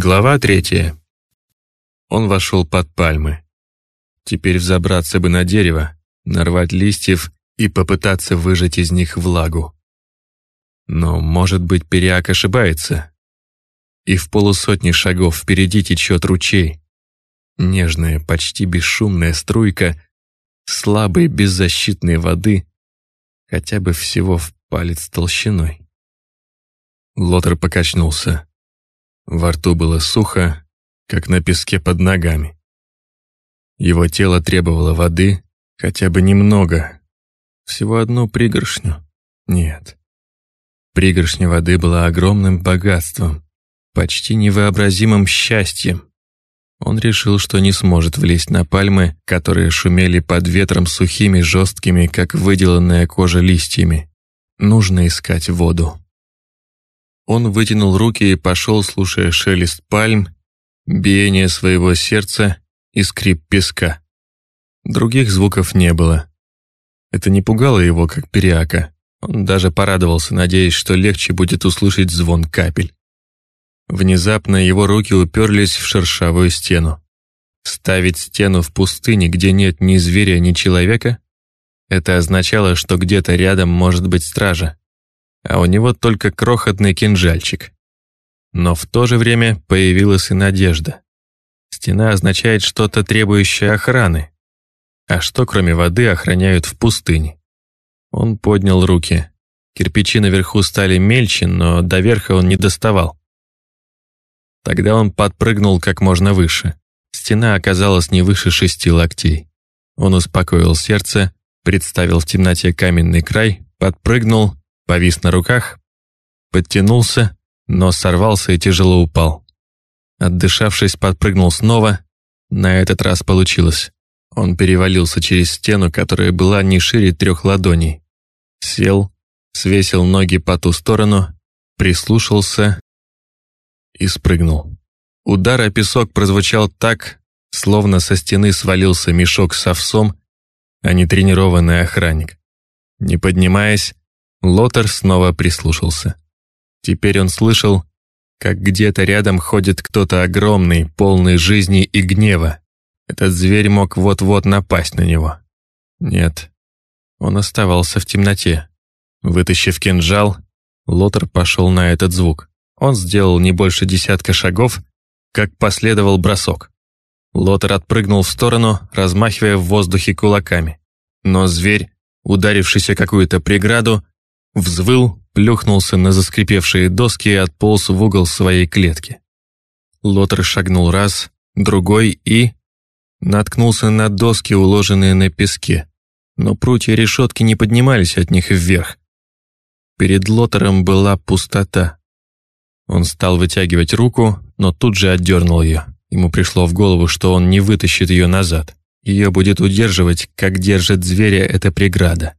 Глава третья. Он вошел под пальмы. Теперь взобраться бы на дерево, нарвать листьев и попытаться выжать из них влагу. Но, может быть, Периак ошибается. И в полусотни шагов впереди течет ручей. Нежная, почти бесшумная струйка слабой беззащитной воды, хотя бы всего в палец толщиной. Лотер покачнулся. Во рту было сухо, как на песке под ногами. Его тело требовало воды, хотя бы немного. Всего одну пригоршню? Нет. Пригоршня воды была огромным богатством, почти невообразимым счастьем. Он решил, что не сможет влезть на пальмы, которые шумели под ветром сухими, жесткими, как выделанная кожа листьями. Нужно искать воду. Он вытянул руки и пошел, слушая шелест пальм, биение своего сердца и скрип песка. Других звуков не было. Это не пугало его, как периака. Он даже порадовался, надеясь, что легче будет услышать звон капель. Внезапно его руки уперлись в шершавую стену. Ставить стену в пустыне, где нет ни зверя, ни человека? Это означало, что где-то рядом может быть стража а у него только крохотный кинжальчик. Но в то же время появилась и надежда. Стена означает что-то требующее охраны. А что, кроме воды, охраняют в пустыне? Он поднял руки. Кирпичи наверху стали мельче, но до верха он не доставал. Тогда он подпрыгнул как можно выше. Стена оказалась не выше шести локтей. Он успокоил сердце, представил в темноте каменный край, подпрыгнул повис на руках, подтянулся, но сорвался и тяжело упал. Отдышавшись, подпрыгнул снова. На этот раз получилось. Он перевалился через стену, которая была не шире трех ладоней. Сел, свесил ноги по ту сторону, прислушался и спрыгнул. Удар о песок прозвучал так, словно со стены свалился мешок с овсом, а не тренированный охранник. Не поднимаясь, Лотер снова прислушался. Теперь он слышал, как где-то рядом ходит кто-то огромный, полный жизни и гнева. Этот зверь мог вот-вот напасть на него. Нет, он оставался в темноте. Вытащив кинжал, Лотер пошел на этот звук. Он сделал не больше десятка шагов, как последовал бросок. Лотер отпрыгнул в сторону, размахивая в воздухе кулаками. Но зверь, ударившийся какую-то преграду, Взвыл, плюхнулся на заскрипевшие доски и отполз в угол своей клетки. Лотер шагнул раз, другой и... Наткнулся на доски, уложенные на песке, но прутья решетки не поднимались от них вверх. Перед Лотером была пустота. Он стал вытягивать руку, но тут же отдернул ее. Ему пришло в голову, что он не вытащит ее назад. Ее будет удерживать, как держит зверя эта преграда.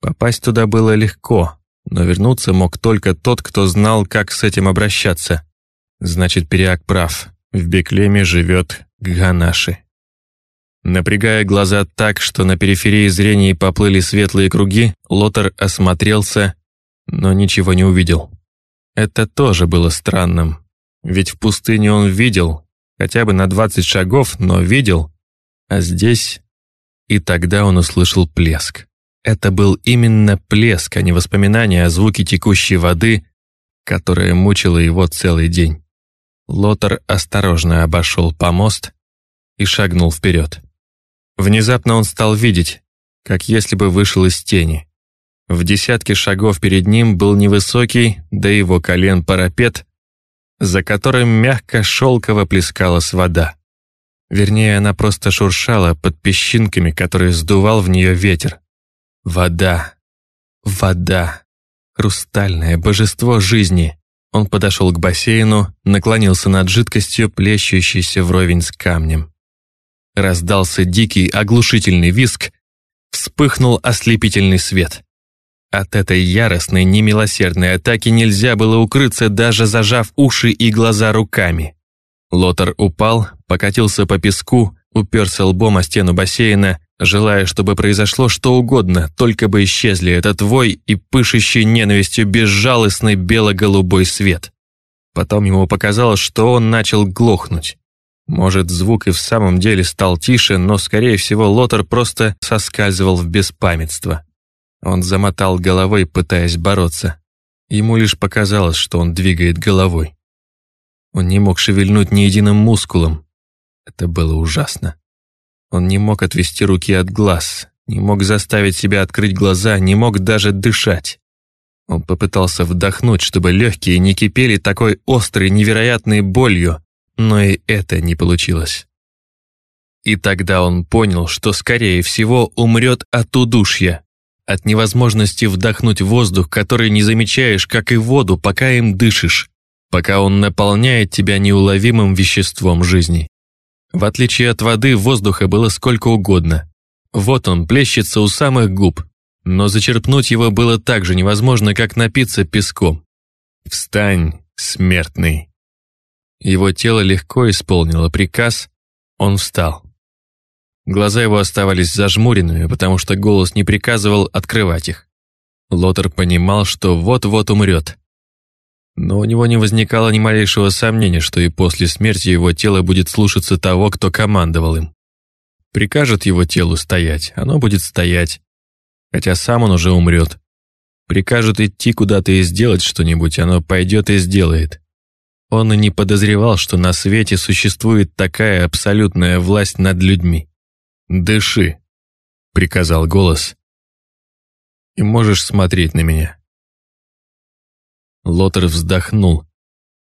Попасть туда было легко, но вернуться мог только тот, кто знал, как с этим обращаться. Значит, Периак прав. В Беклеме живет Ганаши. Напрягая глаза так, что на периферии зрения поплыли светлые круги, Лотер осмотрелся, но ничего не увидел. Это тоже было странным, ведь в пустыне он видел, хотя бы на 20 шагов, но видел, а здесь... И тогда он услышал плеск. Это был именно плеск, а не воспоминание о звуке текущей воды, которая мучила его целый день. Лотар осторожно обошел помост и шагнул вперед. Внезапно он стал видеть, как если бы вышел из тени. В десятке шагов перед ним был невысокий, до его колен парапет, за которым мягко шелково плескалась вода. Вернее, она просто шуршала под песчинками, которые сдувал в нее ветер. Вода. Вода. Хрустальное божество жизни. Он подошел к бассейну, наклонился над жидкостью, плещущейся вровень с камнем. Раздался дикий, оглушительный виск, вспыхнул ослепительный свет. От этой яростной, немилосердной атаки нельзя было укрыться, даже зажав уши и глаза руками. Лотар упал, покатился по песку, уперся лбом о стену бассейна, желая, чтобы произошло что угодно, только бы исчезли этот вой и пышущий ненавистью безжалостный бело-голубой свет. Потом ему показалось, что он начал глохнуть. Может, звук и в самом деле стал тише, но, скорее всего, Лотер просто соскальзывал в беспамятство. Он замотал головой, пытаясь бороться. Ему лишь показалось, что он двигает головой. Он не мог шевельнуть ни единым мускулом. Это было ужасно. Он не мог отвести руки от глаз, не мог заставить себя открыть глаза, не мог даже дышать. Он попытался вдохнуть, чтобы легкие не кипели такой острой, невероятной болью, но и это не получилось. И тогда он понял, что, скорее всего, умрет от удушья, от невозможности вдохнуть воздух, который не замечаешь, как и воду, пока им дышишь, пока он наполняет тебя неуловимым веществом жизни. В отличие от воды, воздуха было сколько угодно. Вот он плещется у самых губ, но зачерпнуть его было так же невозможно, как напиться песком. «Встань, смертный!» Его тело легко исполнило приказ, он встал. Глаза его оставались зажмуренными, потому что голос не приказывал открывать их. Лотер понимал, что вот-вот умрет. Но у него не возникало ни малейшего сомнения, что и после смерти его тело будет слушаться того, кто командовал им. Прикажет его телу стоять, оно будет стоять, хотя сам он уже умрет. Прикажет идти куда-то и сделать что-нибудь, оно пойдет и сделает. Он и не подозревал, что на свете существует такая абсолютная власть над людьми. «Дыши», — приказал голос, — «и можешь смотреть на меня». Лотер вздохнул,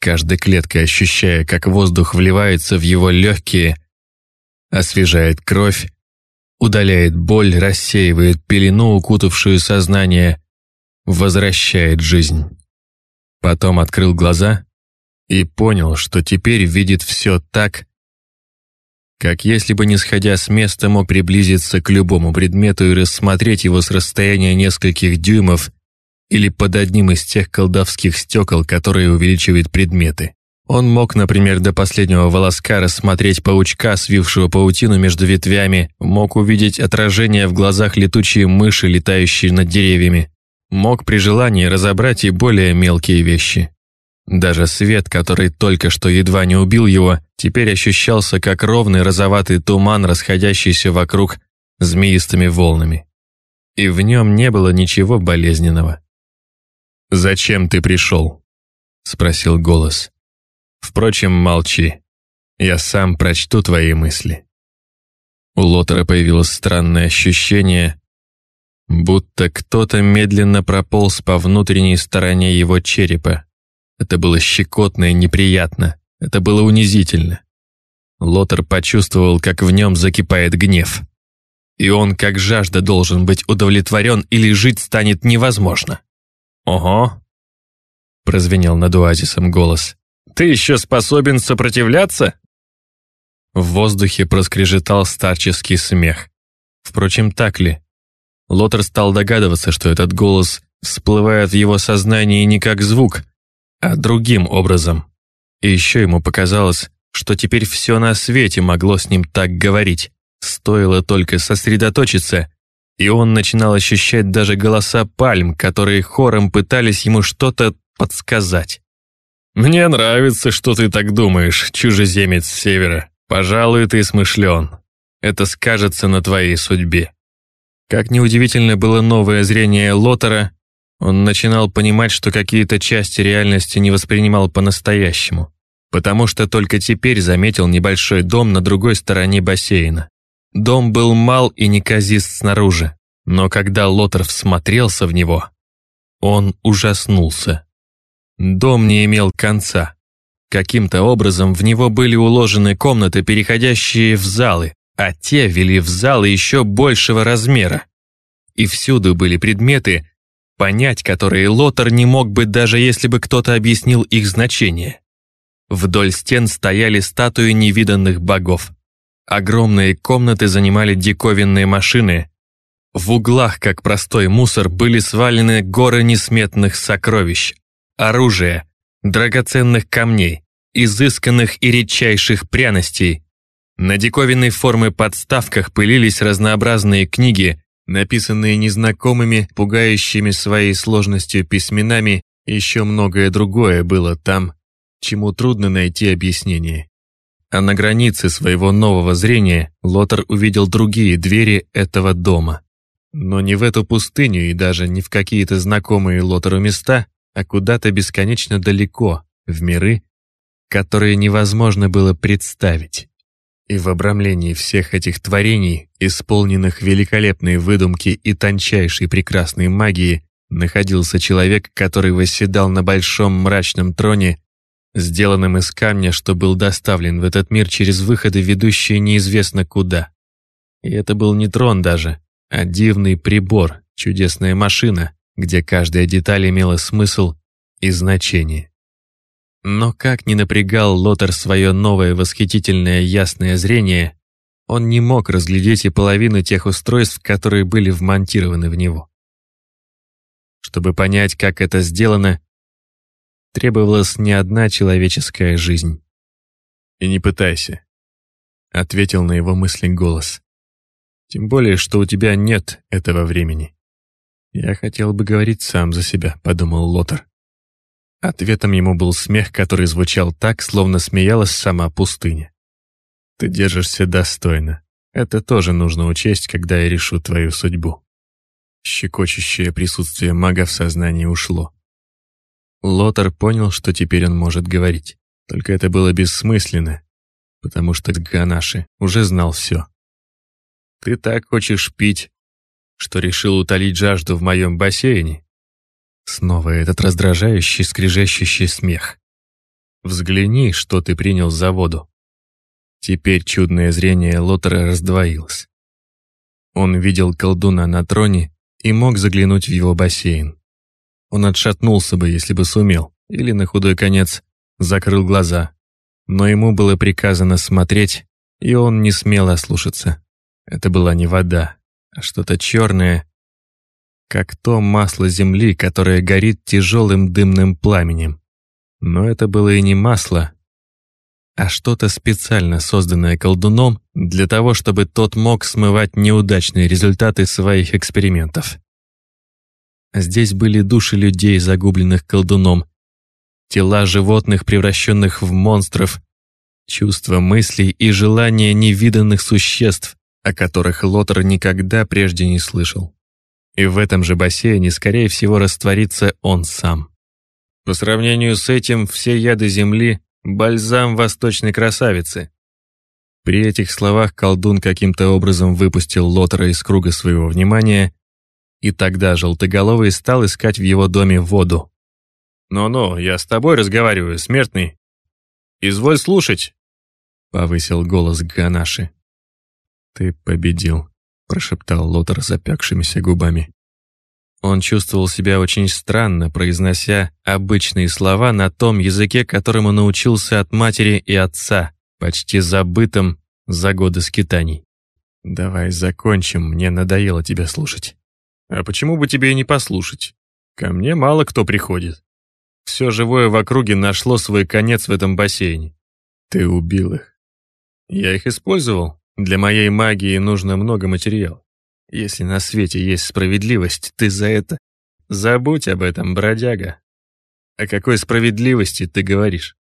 каждой клеткой ощущая, как воздух вливается в его легкие, освежает кровь, удаляет боль, рассеивает пелену, укутавшую сознание, возвращает жизнь. Потом открыл глаза и понял, что теперь видит все так, как если бы, не сходя с места, мог приблизиться к любому предмету и рассмотреть его с расстояния нескольких дюймов или под одним из тех колдовских стекол, которые увеличивают предметы. Он мог, например, до последнего волоска рассмотреть паучка, свившего паутину между ветвями, мог увидеть отражение в глазах летучей мыши, летающей над деревьями, мог при желании разобрать и более мелкие вещи. Даже свет, который только что едва не убил его, теперь ощущался как ровный розоватый туман, расходящийся вокруг змеистыми волнами. И в нем не было ничего болезненного. «Зачем ты пришел?» — спросил голос. «Впрочем, молчи. Я сам прочту твои мысли». У Лотера появилось странное ощущение, будто кто-то медленно прополз по внутренней стороне его черепа. Это было щекотно и неприятно. Это было унизительно. Лотер почувствовал, как в нем закипает гнев. И он, как жажда, должен быть удовлетворен или жить станет невозможно. «Ого!» — прозвенел над оазисом голос. «Ты еще способен сопротивляться?» В воздухе проскрежетал старческий смех. Впрочем, так ли? Лотер стал догадываться, что этот голос всплывает в его сознании не как звук, а другим образом. И еще ему показалось, что теперь все на свете могло с ним так говорить. Стоило только сосредоточиться, и он начинал ощущать даже голоса пальм, которые хором пытались ему что-то подсказать. «Мне нравится, что ты так думаешь, чужеземец с севера. Пожалуй, ты смышлен. Это скажется на твоей судьбе». Как неудивительно было новое зрение Лотера, он начинал понимать, что какие-то части реальности не воспринимал по-настоящему, потому что только теперь заметил небольшой дом на другой стороне бассейна. Дом был мал и неказист снаружи, но когда Лотер всмотрелся в него, он ужаснулся. Дом не имел конца. Каким-то образом в него были уложены комнаты, переходящие в залы, а те вели в залы еще большего размера. И всюду были предметы, понять которые Лотер не мог бы, даже если бы кто-то объяснил их значение. Вдоль стен стояли статуи невиданных богов. Огромные комнаты занимали диковинные машины. В углах, как простой мусор, были свалены горы несметных сокровищ, оружия, драгоценных камней, изысканных и редчайших пряностей. На диковинной формы подставках пылились разнообразные книги, написанные незнакомыми, пугающими своей сложностью письменами, еще многое другое было там, чему трудно найти объяснение. А на границе своего нового зрения Лотар увидел другие двери этого дома. Но не в эту пустыню и даже не в какие-то знакомые Лотару места, а куда-то бесконечно далеко, в миры, которые невозможно было представить. И в обрамлении всех этих творений, исполненных великолепной выдумки и тончайшей прекрасной магии, находился человек, который восседал на большом мрачном троне сделанным из камня, что был доставлен в этот мир через выходы, ведущие неизвестно куда. И это был не трон даже, а дивный прибор, чудесная машина, где каждая деталь имела смысл и значение. Но как ни напрягал Лотер свое новое восхитительное ясное зрение, он не мог разглядеть и половину тех устройств, которые были вмонтированы в него. Чтобы понять, как это сделано, требовалась не одна человеческая жизнь. «И не пытайся», — ответил на его мысли голос. «Тем более, что у тебя нет этого времени». «Я хотел бы говорить сам за себя», — подумал Лотер. Ответом ему был смех, который звучал так, словно смеялась сама пустыня. «Ты держишься достойно. Это тоже нужно учесть, когда я решу твою судьбу». Щекочущее присутствие мага в сознании ушло. Лотар понял, что теперь он может говорить. Только это было бессмысленно, потому что Ганаши уже знал все. «Ты так хочешь пить, что решил утолить жажду в моем бассейне?» Снова этот раздражающий, скрежещущий смех. «Взгляни, что ты принял за воду». Теперь чудное зрение Лотера раздвоилось. Он видел колдуна на троне и мог заглянуть в его бассейн. Он отшатнулся бы, если бы сумел, или на худой конец закрыл глаза. Но ему было приказано смотреть, и он не смел ослушаться. Это была не вода, а что-то черное, как то масло земли, которое горит тяжелым дымным пламенем. Но это было и не масло, а что-то специально созданное колдуном для того, чтобы тот мог смывать неудачные результаты своих экспериментов. Здесь были души людей, загубленных колдуном, тела животных, превращенных в монстров, чувства, мыслей и желания невиданных существ, о которых Лотер никогда прежде не слышал. И в этом же бассейне, скорее всего, растворится он сам. По сравнению с этим, все яды Земли — бальзам восточной красавицы. При этих словах колдун каким-то образом выпустил Лотера из круга своего внимания и тогда Желтоголовый стал искать в его доме воду. «Ну-ну, я с тобой разговариваю, смертный. Изволь слушать», — повысил голос Ганаши. «Ты победил», — прошептал Лотер запекшимися губами. Он чувствовал себя очень странно, произнося обычные слова на том языке, которому научился от матери и отца, почти забытым за годы скитаний. «Давай закончим, мне надоело тебя слушать». А почему бы тебе и не послушать? Ко мне мало кто приходит. Все живое в округе нашло свой конец в этом бассейне. Ты убил их. Я их использовал. Для моей магии нужно много материала. Если на свете есть справедливость, ты за это... Забудь об этом, бродяга. О какой справедливости ты говоришь?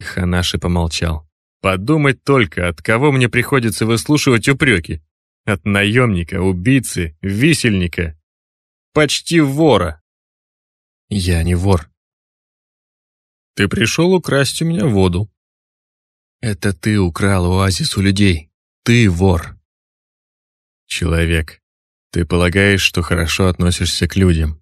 Ханаши помолчал. Подумать только, от кого мне приходится выслушивать упреки. От наемника, убийцы, висельника. Почти вора. Я не вор. Ты пришел украсть у меня воду. Это ты украл оазис у людей. Ты вор. Человек, ты полагаешь, что хорошо относишься к людям.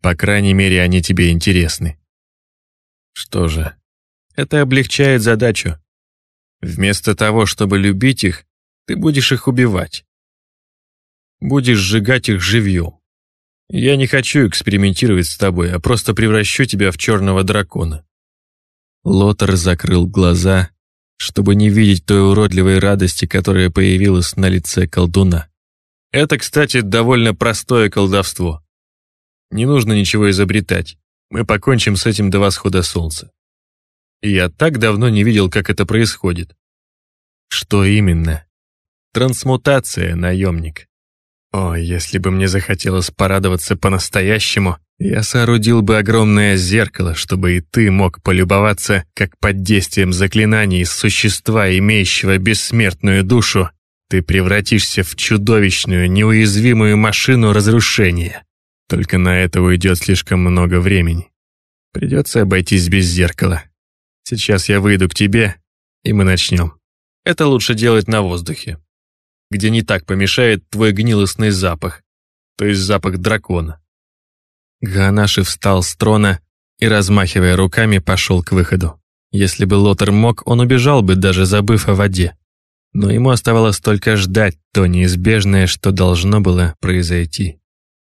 По крайней мере, они тебе интересны. Что же, это облегчает задачу. Вместо того, чтобы любить их, ты будешь их убивать. Будешь сжигать их живьем. Я не хочу экспериментировать с тобой, а просто превращу тебя в черного дракона». Лотер закрыл глаза, чтобы не видеть той уродливой радости, которая появилась на лице колдуна. Это, кстати, довольно простое колдовство. Не нужно ничего изобретать. Мы покончим с этим до восхода солнца. Я так давно не видел, как это происходит. Что именно? Трансмутация, наемник. О, если бы мне захотелось порадоваться по-настоящему, Я соорудил бы огромное зеркало, чтобы и ты мог полюбоваться, как под действием заклинаний существа, имеющего бессмертную душу, ты превратишься в чудовищную, неуязвимую машину разрушения. Только на это уйдет слишком много времени. Придется обойтись без зеркала. Сейчас я выйду к тебе, и мы начнем. Это лучше делать на воздухе, где не так помешает твой гнилостный запах, то есть запах дракона. Ганаши встал с трона и, размахивая руками, пошел к выходу. Если бы Лотер мог, он убежал бы, даже забыв о воде. Но ему оставалось только ждать то неизбежное, что должно было произойти.